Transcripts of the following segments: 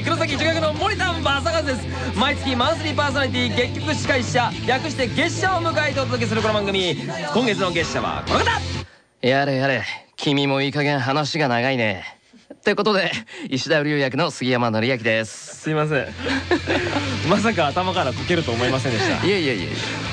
黒崎中学の森田正和です。毎月マンスリーパーソナリティ月局司会者略して月謝を迎えてお届けするこの番組。今月の月謝はこの方。やれやれ君もいい加減話が長いね。ということで石田流役の杉山紀明です。すいません。まさか頭からこけると思いませんでした。いやいやいや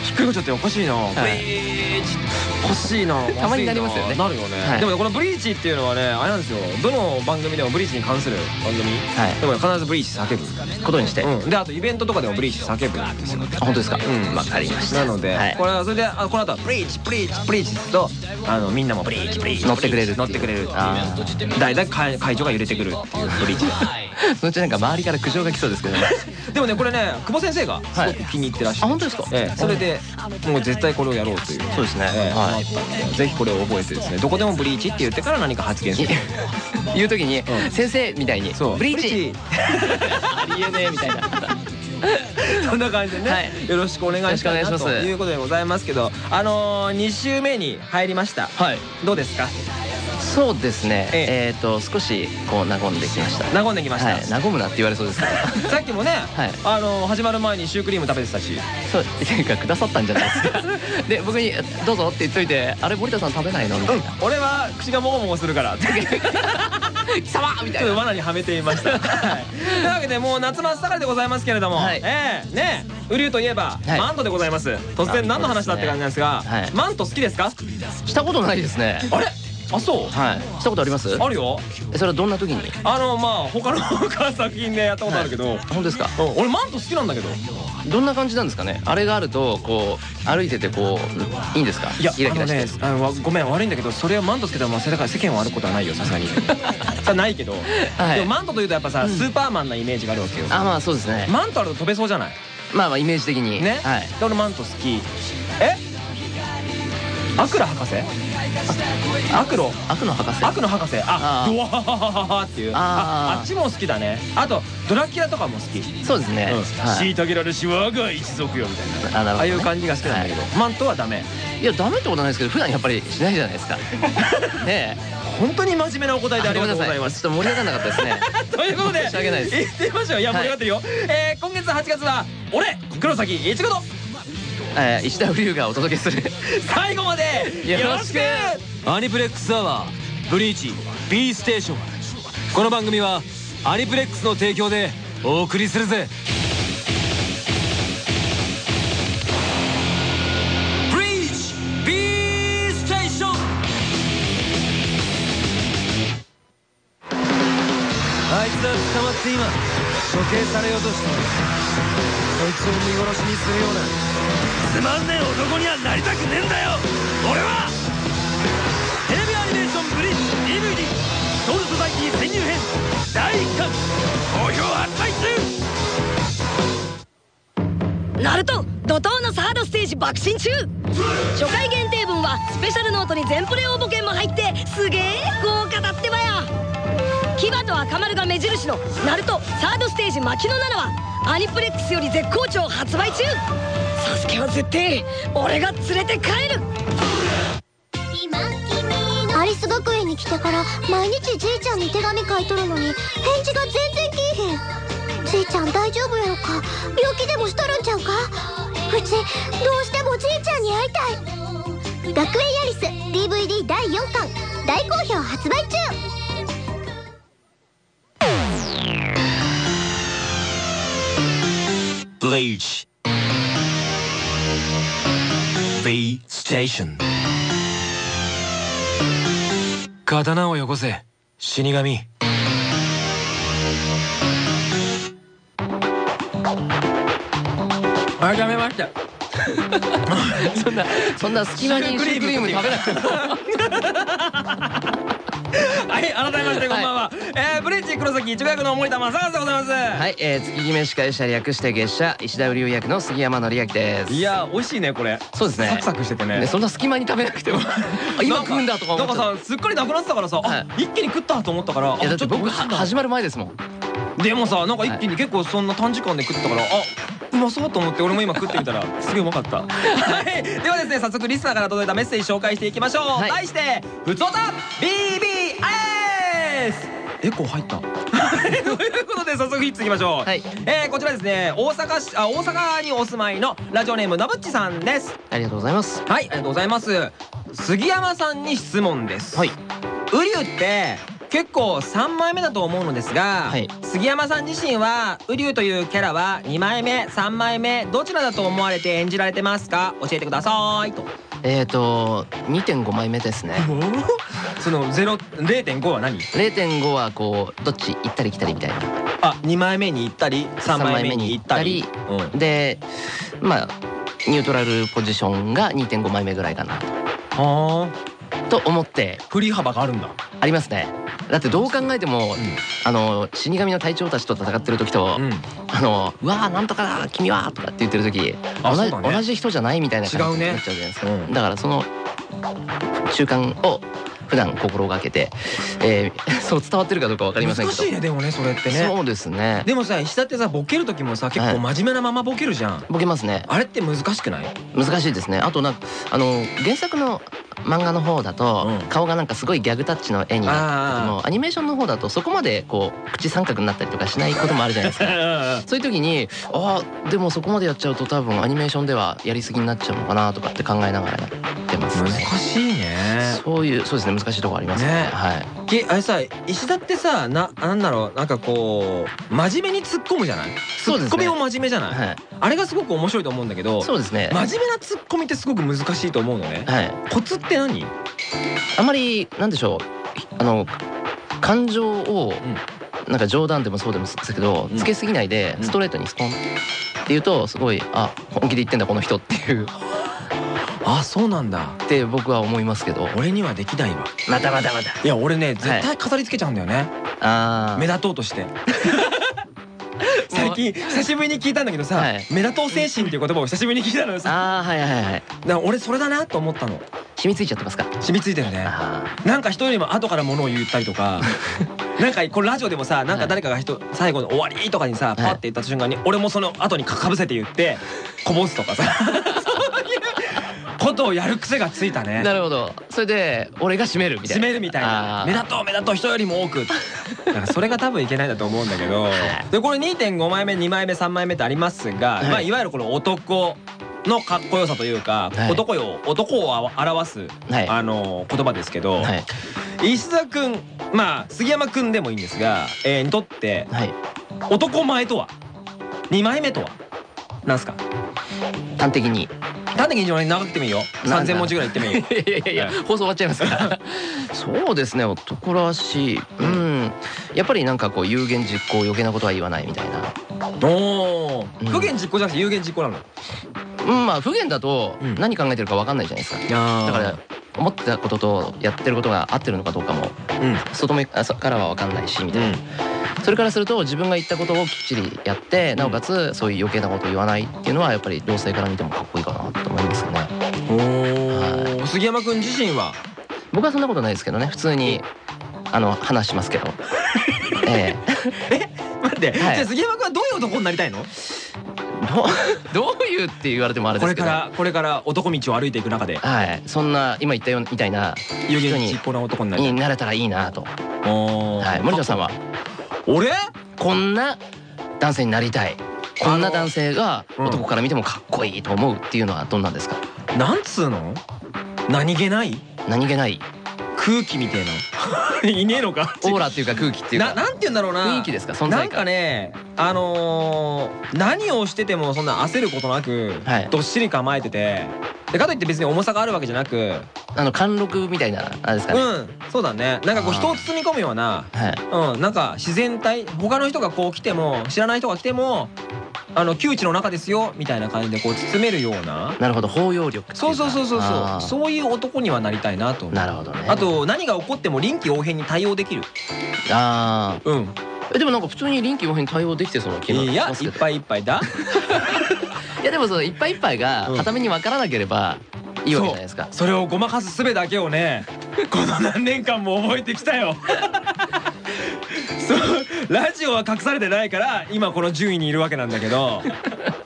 ひっくり返っちゃっておかしいな、ブリーチ欲しいな。たまになりますよね。なるよね、はい。でもねこのブリーチっていうのはねあれなんですよ。どの番組でもブリーチに関する番組、はい。でもね必ずブリーチ叫ぶことにして、うん、であとイベントとかでもブリーチ叫ぶんですよ。あ本当ですか。うん。わかりました。なので、はい。これはそれであこの後はブリーチブリーチブリーチとあのみんなもブリーチブリーチ乗ってくれる乗ってくれる。だいたい会会場が揺れてくるっていうブリーチで そのうちなんか周りから苦情が来そうですけどね。でもねこれね久保先生がすごく気に入ってらっしゃる、あ本当ですか？ええ、それでもう絶対これをやろうという。そうですね。ええ。はい。ぜひこれを覚えてですねどこでもブリーチって言ってから何か発言する言う時にうん「先生」みたいにそう。ブリーチ。ありえねえみたいな。そんな感じでね、はい。よろしくお願いしますよろしくお願いします。ということでございますけどあのー、2週目に入りました。はい。どうですか？そうですね。ええ。っと少しこう和んできました。和んできました、はい。和むなって言われそうです さっきもね、はい。あのー始まる前にシュークリーム食べてたし。そう。っていうかくださったんじゃないですか。で僕に「どうぞ」って言っといて「あれ森田さん食べないの?」みたいな。俺は口がもごもごするから。って「貴様!」みたいな。罠にはめていました、はい、というわけでもう夏真っ盛りでございますけれども、はい。ええ。ねえ。雨竜といえば、はい。マントでございます。突然何の話だって感じなんですがはい。マント好きですか？したことないですね。あれ？あそう？はい。したことあります？あるよ。えそれはどんな時に？あのまあ他の作品でやったことあるけど、本当ですか？うん。俺マント好きなんだけど。どんな感じなんですかね？あれがあるとこう歩いててこういいんですか？いやキラキラしてあのねあのわごめん悪いんだけどそれをマントつけたらまあ世間を歩くことはないよさすがに。さないけど、はい。でもマントというとやっぱさ、スーパーマンなイメージがあるわけよ。あまあそうですね。マントあると飛べそうじゃない？まあまあイメージ的に。ね、はい。で俺マント好き。え？アクラ博士？アクロ悪の博士？悪の博士。あドワハハハハっていう。あーああっちも好きだね。あとドラキュラとかも好き。そうですね。はい。虐げられし我が一族よみたいな。あああいう感じが好きなんだけど。マントはダメ。いやダメってことないですけど普段やっぱりしないじゃないですか。ねえ。本当に真面目なお答えでありがとうございます。ちょっと盛り上がらなかったですね。ということで申し訳ないです。行ってみましょういや盛り上がってるよ。えー今月8月は俺黒崎いちごとえー石田不龍がお届けする。最後までよろしく。アニプレックスアワーブリーチ B ステーション。この番組はアニプレックスの提供でお送りするぜ。ブリーチ B ステーション。あいつは捕まって今処刑されようとしているそいつを見殺しにするような。つまんねえ男にはなりたくねえんだよ。俺は。テレビアニメーションブリッジ DVD ソウルソサイティ潜入編。第1巻。好評発売中。ナルト怒涛のサードステージ爆心中。初回限定分はスペシャルノートに全プレ応募券も入ってすげえ豪華だってばよ牙と赤丸が目印のナルトサードステージ牧野7はアニプレックスより絶好調発売中。サスケは絶対俺が連れて帰る。アリス学園に来てから毎日じいちゃんに手紙書いとるのに返事が全然きいへん。じいちゃん大丈夫やろか？病気でもしとるんちゃうか？うちどうしてもじいちゃんに会いたい。学園ヤリス DVD 第4巻大好評発売中。Bleach. B ステーション刀をよこせ。死神。改めまして そんなそんな隙間にシュークリーム食べなくても はい改めましてこんばんは、えー、ブリッジ黒崎一学の森田正和でございます、はい、えー、月決め司会者略して月謝石田流役の杉山紀明です。いや美味しいねこれ。そうですね。サクサクしててね。ねそんな隙間に食べなくても。あ今食うんだとか思なんかさすっかりなくなってたからさ、あは一気に食ったと思ったからたいやだって僕始まる前ですもんでもさなんか一気に結構そんな短時間で食ったからあうまそうと思って俺も今食ってみたらすげえうまかった。はい。ではですね早速リスナーから届いたメッセージ紹介していきましょう、はい。題して「ふつおた BBS」エコー入った？とい。うことで早速いついきましょう、はい。えーこちらですね大阪市あ大阪にお住まいのラジオネームのぶっちさんです。ありがとうございます。はいありがとうございます。杉山さんに質問です。はい。ウリュウって結構3枚目だと思うのですが、はい。杉山さん自身はウリュウというキャラは2枚目3枚目どちらだと思われて演じられてますか？教えてくださいと。えっと2.5枚目ですね。その0 0.5は何？0.5はこうどっち行ったり来たりみたいな。あ2枚目に行ったり3枚目に行ったり。うん。でまあニュートラルポジションが2.5枚目ぐらいかな。はと思って。あ振り幅があるんだ。ありますね。だってどう考えても、あの死神の隊長たちと戦ってる時と、うん。あの「うわーなんとかだ君は!」とかって言ってる時同じね。同じ人じゃないみたいな感違うねじになっちゃうじゃないですか、うん。だからその習慣を普段心がけて、えー そう伝わってるかどうかわかりませんけど。難しいねでもねそれってね。そうですね。でもさ石田ってさボケる時もさ結構真面目なままボケるじゃん、ボケますね。あれって難しくない？難しいですね。あとなんかあの原作の漫画の方だと、うん。顔がなんかすごいギャグタッチの絵になってもアニメーションの方だとそこまでこう口三角になったりとかしないこともあるじゃないですか。そういう時にああでもそこまでやっちゃうと多分アニメーションではやりすぎになっちゃうのかなとかって考えながらやってますね。難しいね。そういうそうですね難しいところありますね。ね。はい。けあれさ石田ってさななんだろうなんかこう真面目に突っ込むじゃない？そうですね。ツッコミも真面目じゃない、はい。あれがすごく面白いと思うんだけどそうですね。真面目なツッコミってすごく難しいと思うのね。はい。コツって何？あまりなんでしょう。あの感情をなんか冗談でもそうでもですけど、うん。つけすぎないでうん。ストレートにスポン。って言うとすごいあ本気で言ってんだこの人っていう。あそうなんだ。って僕は思いますけど。俺にはできないわ。またまたまた。いや俺ね絶対飾り付けちゃうんだよね、あ目立とうとして。最近久しぶりに聞いたんだけどさ、はい。目立とう精神っていう言葉を久しぶりに聞いたのよさ。ああはいはいはい。だから俺それだなと思ったの染みついちゃってますか？染みついてるね。あなんか人よりも後から物を言ったりとか なんかこれラジオでもさなんか誰かが人最後の終わりとかにさパッて言った瞬間に俺もその後にかぶせて言ってこぼすとかさ。そういうことをやる癖がついたね。ーなるほど。それで俺が締めるみたい締なめるみたいな。目立とう目立とう人よりも多く。それが多分いけないんだと思うんだけど。でこれ2.5枚目2枚目3枚目ってありますが、いい。まあ、いわゆるこの男のかっこよさというか、はい。男よ男を表す、はい。あの言葉ですけど、はい。石田くんまあ杉山くんでもいいんですが、えーにとってはい。男前とは？2枚目とは？なんすか？端的に。端的に長くてもいいよ。なんだ？3000文字ぐらい言ってもいいよ。いやいやいや放送終わっちゃいますから。そうですね男らしい。うん。やっぱりなんかこう有言実行余計なことは言わないみたいな。おおうん。不言実行じゃなくて有言実行なの？うんまあ不言だとうん。何考えてるか分かんないじゃないですか。だから思ってたこととやってることが合ってるのかどうかもうん。外目からは分かんないしみたいな、それからすると自分が言ったことをきっちりやってなおかつそういう余計なことを言わないっていうのはやっぱり同性から見てもかっこいいかなと思いますよね。おお杉山くん自身は？僕はそんなことないですけどね普通にあの話しますけど。え待って、はい。じゃあ杉山くんはどういう男になりたいの？えど どういうって言われてもあれでこれすけど。からこれから男道を歩いていく中ではい。そんな今言ったようみたいな有人に言実行な男になになれたらいいなと。おはい。森田さんは？俺？こんな男性になりたい。こんな男性がうん。男から見てもかっこいいと思うっていうのはどんなんですか？なんつうの？何気ない？何気ない？空気みたいな いねえのか。オーラっていうか空気っていうか。ななんて言うんだろうな。雰囲気ですか？存なんかねあのー何をしててもそんな焦ることなく、はい。どっしり構えててでかといって別に重さがあるわけじゃなくあの貫禄みたいなあれですかね、うんそうだね。なんかこう人を包み込むようなはい。うんなんか自然体他の人がこう来ても知らない人が来てもあの窮地の中ですよみたいな感じでこう包めるような。なるほど。包容力そうそうそうそうそう。そういう男にはなりたいなと。なるほどね。あと何が起こっても臨機応変に対応できる。あうん。ーえでもなんか普通に臨機応変に対応できてそうな気がしいやいっぱいいっぱいだ。いやでもそのいっぱいいっぱいがうん。片目に分からなければいいわけじゃないですか。それをごまかす術だけをね この何年間も覚えてきたよ。そう。ラジオは隠されてないから今この順位にいるわけなんだけど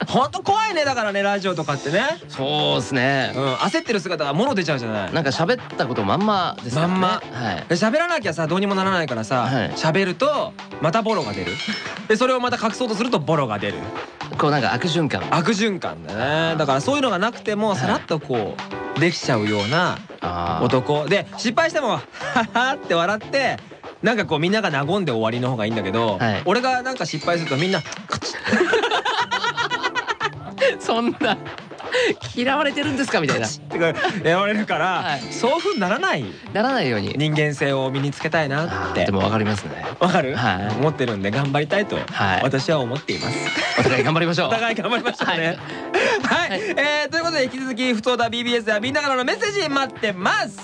ほんと怖いねだからねラジオとかってね。そうですね。うん焦ってる姿がもろ出ちゃうじゃない。なんか喋ったことまんまですからね。まんま。はい。で喋らなきゃさどうにもならないからさはい。喋るとまたボロが出る。でそれをまた隠そうとするとボロが出る。こうなんか悪循環。悪循環だね。だからそういうのがなくてもさらっとこうできちゃうような男。で失敗しても「ハハ」って笑ってなんかこうみんなが和んで終わりの方がいいんだけど、はい。俺がなんか失敗するとみんな そんな嫌われてるんですかみたいな。ってかやられるから、はい。そういう風にならない。ならないように。人間性を身につけたいなあって。ーでもわかりますね。わかる、はい。思ってるんで頑張りたいとはい。私は思っています。お互い頑張りましょう。お互い頑張りましょうね。はい、はい。えーということで引き続き「ふつおた BBS」ではみんなからのメッセージ待ってます。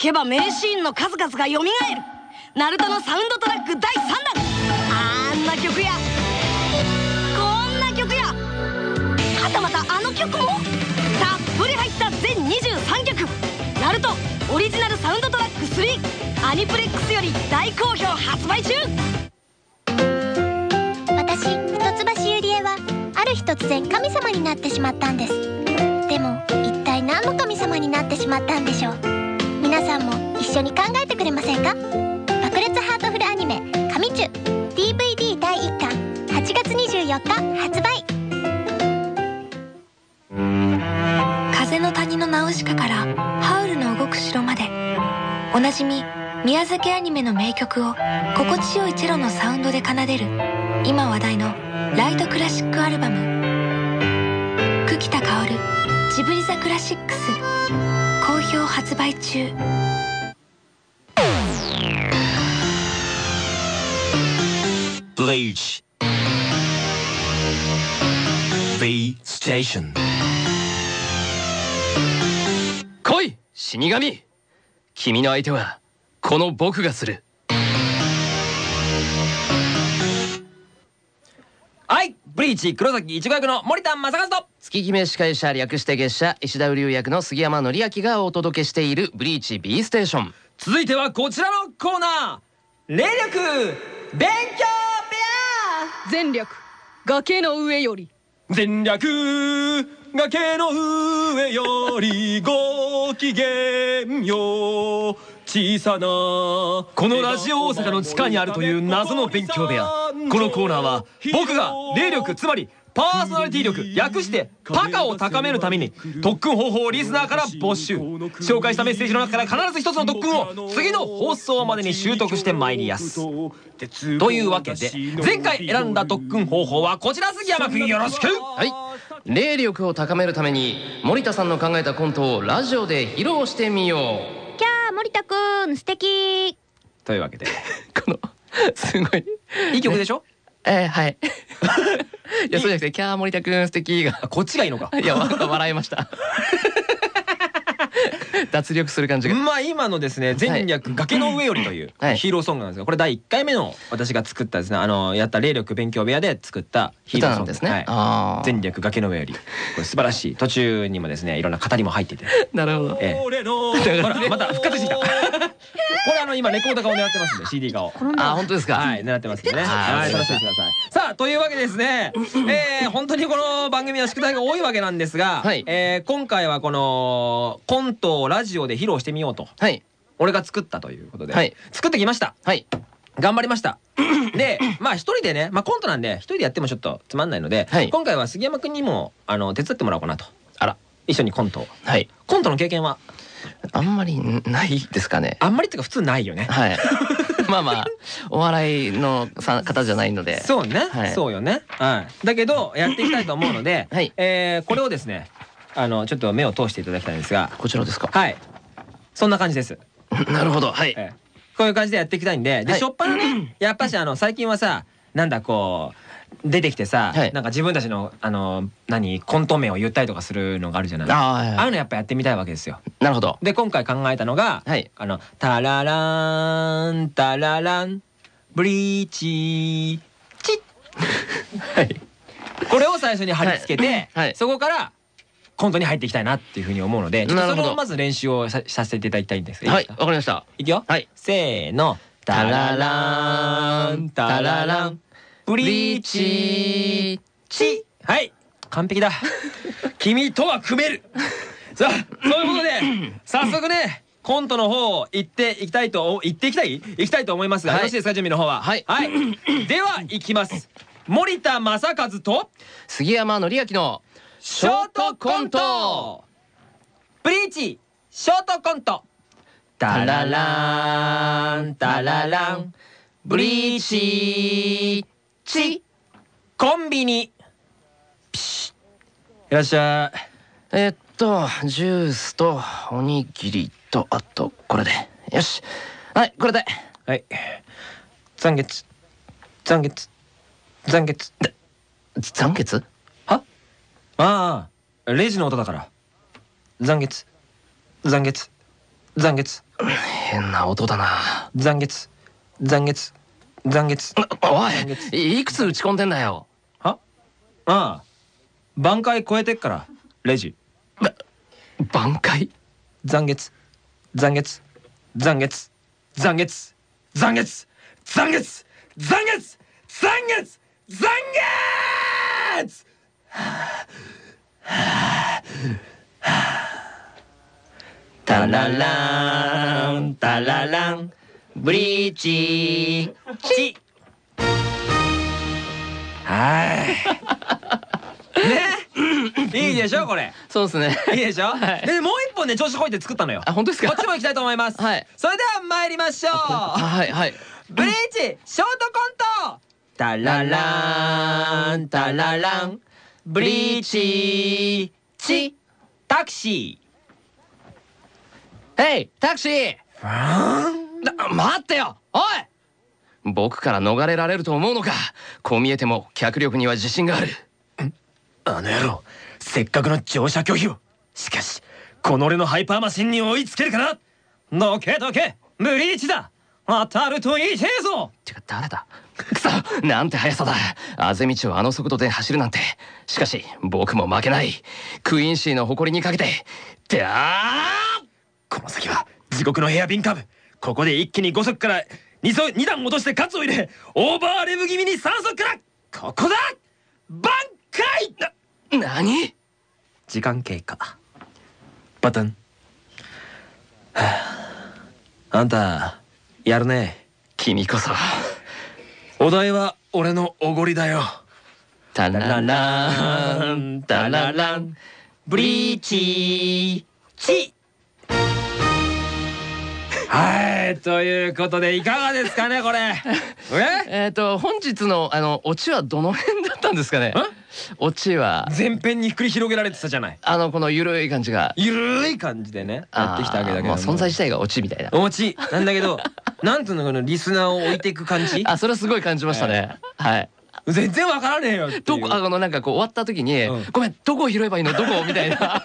けば名シーンの数々が蘇る。ナルトのサウンドトラック第3弾。あんな曲や。こんな曲や。はたまたあの曲も。たっぷり入った全23曲。ナルトオリジナルサウンドトラック3アニプレックスより大好評発売中。私一橋ゆりえはある日突然神様になってしまったんです。でも一体何の神様になってしまったんでしょう？皆さんも一緒に考えてくれませんか？爆裂ハートフルアニメ「神チュ」DVD 第1巻8月24日発売。風の谷のナウシカからハウルの動く城まで。おなじみ宮崎アニメの名曲を心地よいチェロのサウンドで奏でる今話題のライトクラシックアルバム。ジブリザクラシックス。好評発売中。Bleach. B Station. 来い死神。君の相手はこの僕がする。はいブリーチ黒崎いちご役の森田正和と。月決め司会者略して月謝石田瓜生役の杉山紀明がお届けしている「ブリーチ B ステーション。続いてはこちらのコーナー。霊力勉強全力崖の上より。部屋全略崖の上よりご機嫌よ小さなこのラジオ大阪の地下にあるという謎の勉強部屋このコーナーは僕が霊力つまりパーソナリティ力略してパカを高めるために特訓方法をリスナーから募集紹介したメッセージの中から必ず一つの特訓を次の放送までに習得してまいりやすというわけで前回選んだ特訓方法はこちら杉山君よろしくはい霊力を高めるために森田さんの考えたコントをラジオで披露してみようー森田くん素敵。というわけで。このすごい。いい曲でしょ？えー、はい。いやそうじゃなくて「キャー森田くん素敵が。あこっちがいいのか。いやわ笑いました 脱力する感じが。まあ今のですね前略崖の上よりというはい。ヒーローソングなんですがこれ第1回目の私が作ったですねあのやった霊力勉強部屋で作ったヒーローソング。歌なんですね、前略崖の上より。これ素晴らしい。途中にもですねいろんな語りも入ってて。なるほど。また復活してきた。これあの今レコード化を狙ってますんで CD 化をあ本当ですか、はい。狙ってますんでね。はい。はい。楽しみにしてください。さあというわけでですねえー本当にこの番組は宿題が多いわけなんですがはい。えー今回はこのコントをラジオで披露してみようと。はい。俺が作ったということで、はい。作ってきました。はい。頑張りました。でまあ一人でねまあコントなんで一人でやってもちょっとつまんないので、はい。今回は杉山くんにもあの手伝ってもらおうかなと。あら。一緒にコントを。はい。コントの経験は？あんまりないですかね。あんまりっていうか普通ないよね。はい。まあまあお笑いのさ方じゃないので。そうね、はい。そうよね、はい、だけどやっていきたいと思うので、はい。えーこれをですねあのちょっと目を通していただきたいんですが。こちらですか。はい。そんな感じです。なるほど。はい。ええ。こういう感じでやっていきたいんで、で、はい。しょっぱなね、やっぱしあの最近はさ、なんだこう出てきてさ、はい。なんか自分たちのあの何コント名を言ったりとかするのがあるじゃない？あああはい。あいうのやっぱやってみたいわけですよ。なるほど。で今回考えたのが、はい。あのタララーンタラランブリーチチッ。はい。これを最初に貼り付けて、はい。はい。そこからコントに入っていきたいなっていうふうに思うので、それをまず練習をささせていただきたいんですが、はいわかりましたいくよ。はいせーの。タララン、タララン、ブリーチ、チ。はい。完璧だ。君とは組める。さあ、そういうことで、早速ね、コントの方行っていきたいと、お行っていきたい？行きたいと思いますが、はいよろしいですか、準備の方は。はいはい。では、行きます。森田正和と、杉山紀明のショートコント。ブリーチショートコント。タラランタララン。ブリーチチ。コンビニ。ピシッ。いらっしゃい。えーっとジュースとおにぎりとあとこれで。よし。はいこれで。はい。残月。残月。残月。残月？はああレジの音だから。残月。残月。残月。変な音だな。残月。残月。残月。お残月。いいくつ打ち込んでんだよ。は？ああ。挽回超えてっからレジ。挽回？残月。残月。残月。残月。残月。残月。残月。残月。残月タラランタラランブリーチチはいねいいでしょこれ。そうですね。いいでしょ、はい。でもう一本ね調子こいて作ったのよ。あ本当ですか？こっちも行きたいと思います、はい。それでは参りましょう。はいはい。ブリーチショートコント。タラランタラランブリーチチタクシヘイタクシー。な待ってよ。おい。僕から逃れられると思うのか。こう見えても脚力には自信がある。ーあの野郎せっかくの乗車拒否を。しかしこの俺のハイパーマシンに追いつけるかな。どけどけブリーチだ当たるといいてえぞ。てか誰だ？くそなんて速さだ。あぜ道をあの速度で走るなんて。しかし僕も負けない。クイーンシーの誇りにかけて。ダーこの先は地獄のヘアピンカーブここで一気に5速から 2, 速2段落としてカツを入れオーバーレブ気味に3速からここだ！挽回！な何？時間経過。バトン。はああんたやるね。君こそ。お題は俺のおごりだよ。タラランタラランブリーチチはいということでいかがですかねこれ。え？えっと本日のあのオチはどの辺だったんですかね。オチは前編に繰り広げられてたじゃない。あのこのゆるい感じが。ゆるい感じでねやってきたわけだけど存在自体がオチみたいな。お餅なんだけど なんていうのこのリスナーを置いていく感じ？あそれはすごい感じましたね。はい。全然わからねえよどこあのなんかこう終わった時にうん「ごめんどこを拾えばいいの？どこ?」みたいな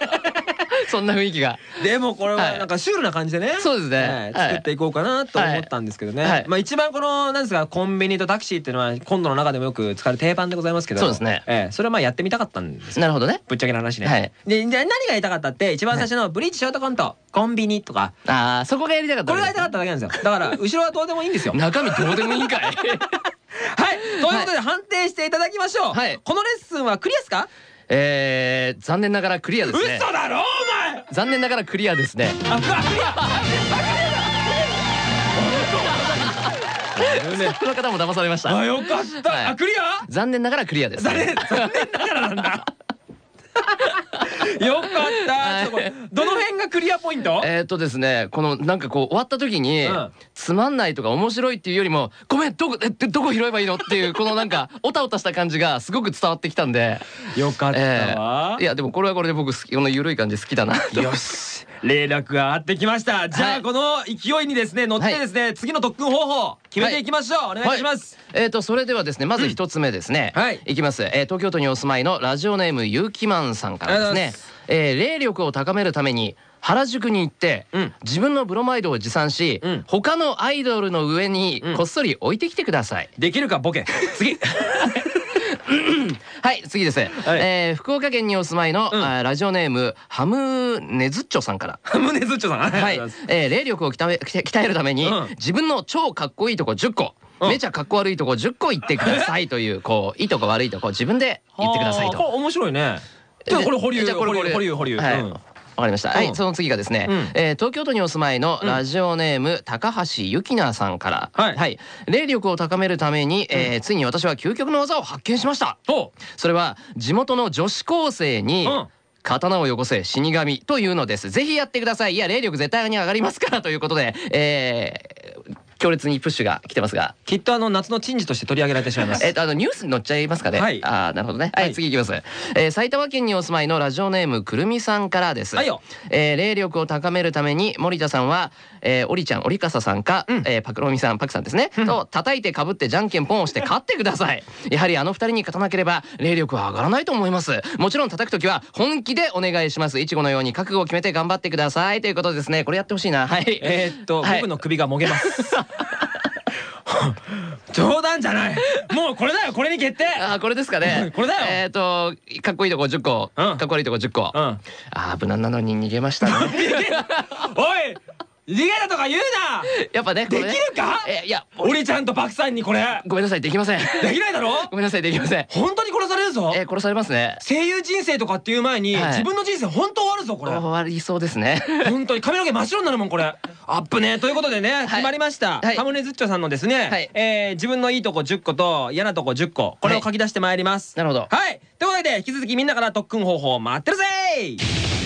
そんな雰囲気が。でもこれははい。なんかシュールな感じでね。そうですね。作っていこうかなと思ったんですけどね、はい。まあ一番このなんですかコンビニとタクシーっていうのは今度の中でもよく使われる定番でございますけど。そうですね。ええ。それはまあやってみたかったんです。よなるほどね。ぶっちゃけな話ね、はい。でで何が言いたかったって一番最初のブリーチショートコントコンビニとか。ああそこがやりたかったこれが言いたかっただけなんですよ。だから後ろはどうでもいいんですよ。中身どうでもいいんかい。はい。ということで判定していただきましょう、はい。このレッスンはクリアですか？えー、残念ながらクリアですね。嘘だろ残念ながらクリアですね。あクリア。この方も騙されました。あよかった、クリア？残念ながらクリアです。残念ながらなんだ よかった。どの辺がクリアポイント？えーっとですねこのなんかこう終わった時に、うん。つまんないとか面白いっていうよりもごめんどこえどこ拾えばいいのっていう このなんかおたおたした感じがすごく伝わってきたんで。よかったえわーいやでもこれはこれで僕好きこの緩い感じ好きだなと。よし連絡があってきました。じゃはい。あこの勢いにですね乗ってですね次の特訓方法決めてい。きましょう。お願いします。えー、とそれではですねまず一つ目ですね、はい。いきます、えー東京都にお住まいのラジオネームゆうきまんさんからですね。えー霊力を高めるために原宿に行って、うん。自分のブロマイドを持参し、うん。他のアイドルの上にうん。こっそり置いてきてください、できるかボケ。次 はい次です、えー福岡県にお住まいの、うラジオネームハムネズッチョさんから。胸ずっちょさん。ありがとうはい。えー霊力を鍛え鍛えるために、うん。自分の超かっこいいとこ10個、うん。めちゃかっこ悪いとこ10個言ってくださいという こういいとこ悪いとこ自分で言ってくださいと。面白いね。じゃあこれ保留保留保留保留わかりました。はうん。い、その次がですね、うん。えー東京都にお住まいのラジオネーム、高橋ゆきなさんから、はい。霊力を高めるために、えーついに私は究極の技を発見しました。ほそれは地元の女子高生に、うん。刀をよこせ死神というのです。ぜひやってください。いや霊力絶対に上がりますから。ということで、えー強烈にプッシュが来てますが、うきっとあの夏の珍事として取り上げられてしまいますえっとあのニュースに載っちゃいますかね？はいああなるほどね。はい、はい次いきます。えー埼玉県にお住まいのラジオネームくるみさんからです。はいよえー霊力を高めるために森田さんは、えー、おりちゃんおりかささんか、うんえーパクロミさんパクさんですね。と叩いてかぶってじゃんけんポンをして勝ってください。やはりあの二人に勝たなければ霊力は上がらないと思います。もちろん叩くときは本気でお願いします。いちごのように覚悟を決めて頑張ってくださいということですね。これやってほしいな。はい。えーっと、はい僕の首がもげます 冗談じゃない。もうこれだよこれに決定。あーこれですかね。これだよ。えっ、とかっこいいとこ10個、うん。かっこ悪いとこ10個。うん。ああ無難なのに逃げましたね。おい逃げたとか言うな！やっぱねできるか？えいやおりちゃんとパクさんにこれ。ごめんなさいできません。できないだろ？ごめんなさいできません。本当に殺されるぞ？えー殺されますね。声優人生とかっていう前に、はい。自分の人生本当終わるぞこれ。終わりそうですね。本当に。髪の毛真っ白になるもんこれ。アップね。ということでね決まりました、はい。ハムネズッチョさんのですね、はい。えー自分のいいとこ10個と嫌なとこ10個。これを書き出してまいります、なるほど。はい。ということで引き続きみんなから特訓方法待ってるぜ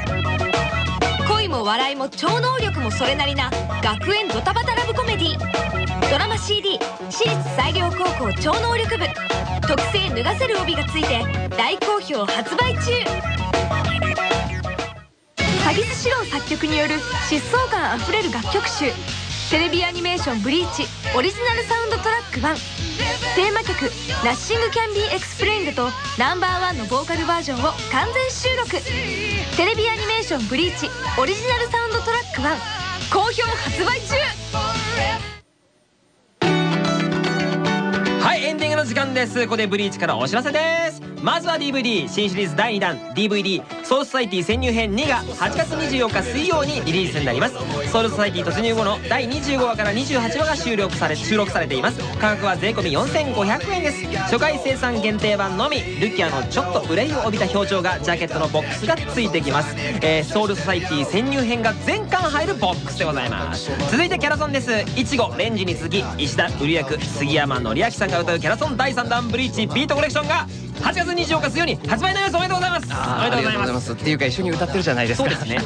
も笑いも超能力もそれなりな学園ドタバタラブコメディ。ドラマ CD 私立西陵高校超能力部。特製脱がせる帯がついて大好評発売中。萩須史郎作曲による疾走感あふれる楽曲集。テレビアニメーション「ブリーチ」オリジナルサウンドトラック1テーマ曲「 Nothing Can Be Explained」と Number One のボーカルバージョンを完全収録。テレビアニメーション「ブリーチ」オリジナルサウンドトラック1好評発売中。はいエンディングの時間です。ここでブリーチからお知らせです。まずは DVD 新シリーズ第2弾。DVD ソウルソサイティ潜入編2が8月24日水曜にリリースになります。ソウルソサイティ突入後の第25話から28話が収録され収録されています。価格は税込4500円です。初回生産限定版のみルキアのちょっと憂いを帯びた表情がジャケットのボックスがついてきます、えー、ソウルソサイティ潜入編が全巻入るボックスでございます。続いてキャラソンです。いちごレンジに続き石田売り役杉山紀明さんが歌うキャラソン第3弾ブリーチビートコレクションが8月24日水曜に発売になります。おめでとうございます。ありがとうございます。っていうか一緒に歌ってるじゃないですか。そうですね。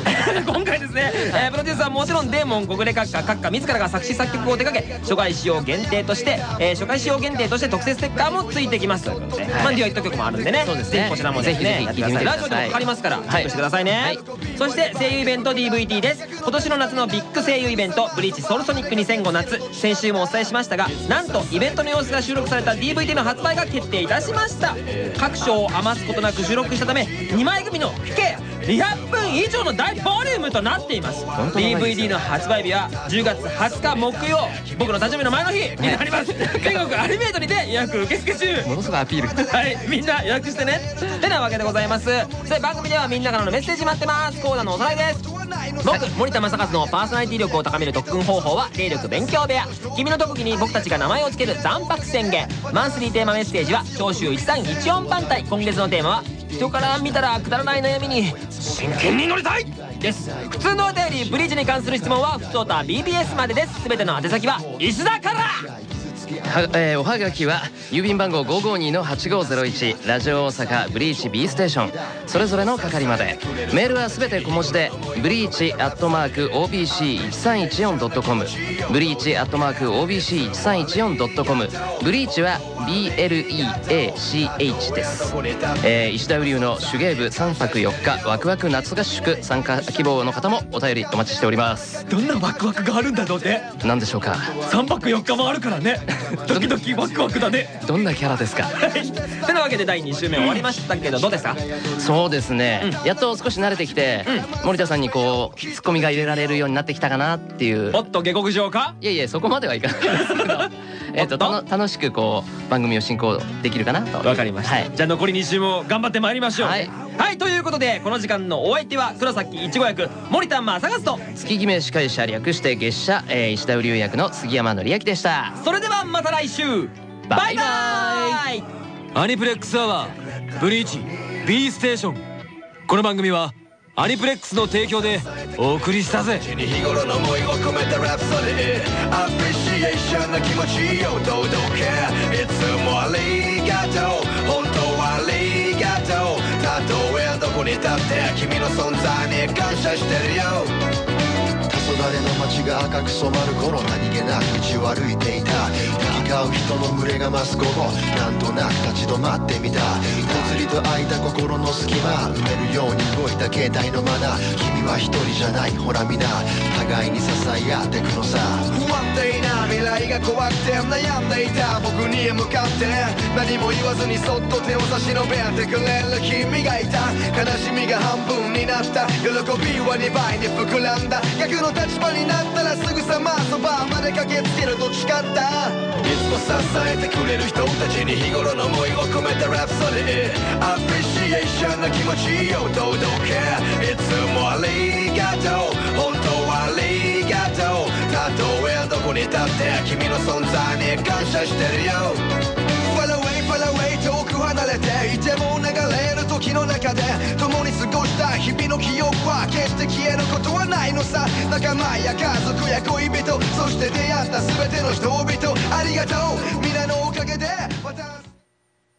今回ですね、えー、プロデューサーはもちろんデーモン国連閣下閣下自らが作詞作曲を手掛け初回使用限定として、えー、初回使用限定として特設ステッカーもついてきます。ということで、はい、まあデュアイット曲もあるんでね。そうですね。こちらもぜひぜひ聴いてみてください。ラジオでもかかりますからチェックしてくださいね、はい、そして声優イベント DVD です。今年の夏のビッグ声優イベントブリーチソルソニック2005夏。先週もお伝えしましたがなんとイベントの様子が収録された DVD の発売が決定いたしました各賞を余すことなく収録したため2枚組の計200分以上の大ボリュームとなっています。DVD の発売日は10月20日木曜。僕の誕生日の前の日。になります。全国アニメートにて予約受付中。ものすごいアピール。はい。みんな予約してね。てなわけでございます。そ番組ではみんなからのメッセージ待ってます。コーナーのおさらいです僕森田正和のパーソナリティ力を高める特訓方法は霊力勉強部屋。君の特技に僕たちが名前を付ける残白宣言。マンスリーテーマメッセージは長州1314番隊今月のテーマは人から見たらくだらない悩みに真剣に乗りたい！です。普通のお便りブリッジに関する質問はふつおた BBS までです。全ての宛先は石田から！は、えー、おはがきは郵便番号552の8501ラジオ大阪ブリーチ B ステーション。それぞれの係まで。メールはすべて小文字でブリーチアットマーク OBC1314.com ブリーチアットマーク OBC1314.com ブリーチは BLEACH です、えー、石田雨竜の手芸部3泊4日ワクワク夏合宿参加希望の方もお便りお待ちしております。どんなワクワクがあるんだろうね。何でしょうか？3泊4日もあるからね。ドキドキワクワクだね。どんなキャラですか？てなわけで第2週目終わりましたけどどうですか？そうですね、うん、やっと少し慣れてきて、うん、森田さんにこうツッコミが入れられるようになってきたかなっていう。おっと下克上か？いやいやそこまではいかないですけどえっと楽しくこう番組を進行できるかなと。わかりました、はい、じゃあ残り2週も頑張ってまいりましょう。はい、はい、ということでこの時間のお相手は黒崎いちご役森田正和と。月決め司会者略して月謝、えー、石田雨竜役の杉山紀明でした。それではまた来週。バイバイ。アニプレックスアワーブリーチ B ステーション。この番組はアニプレックスの提供でお送りしたぜ。日頃の思いを込めたラプソディアプリシエーションの気持ちを届け。いつもありがとう。本当はありがとう。たとえどこに立って君の存在に感謝してるよ。れの街が赤く染まる頃何気なく道を歩いていた。行き交う人の群れが増す午後なんとなく立ち止まってみた。ぽつりと開いた心の隙間埋めるように動いた携帯のマナー君は一人じゃないほら皆互いに支え合ってくのさ。不安定な未来が怖くて悩んでいた。僕に向かって何も言わずにそっと手を差し伸べてくれる君がいた。悲しみが半分になった。喜びは2倍に膨らんだ。逆の立場になったらすぐさまそばまで駆けつける。と誓ったいつも支えてくれる人たちに日頃の思いを込めたラプソディ。アプリシエーションな気持ちを届け？いつもありがとう。本当はありがとう。たとえどこに立って君の存在に感謝してるよ。離れていても流れる時の中で共に過ごした日々の記憶は決して消えることはないのさ。仲間や家族や恋人そして出会った全ての人々ありがとう。皆のおかげで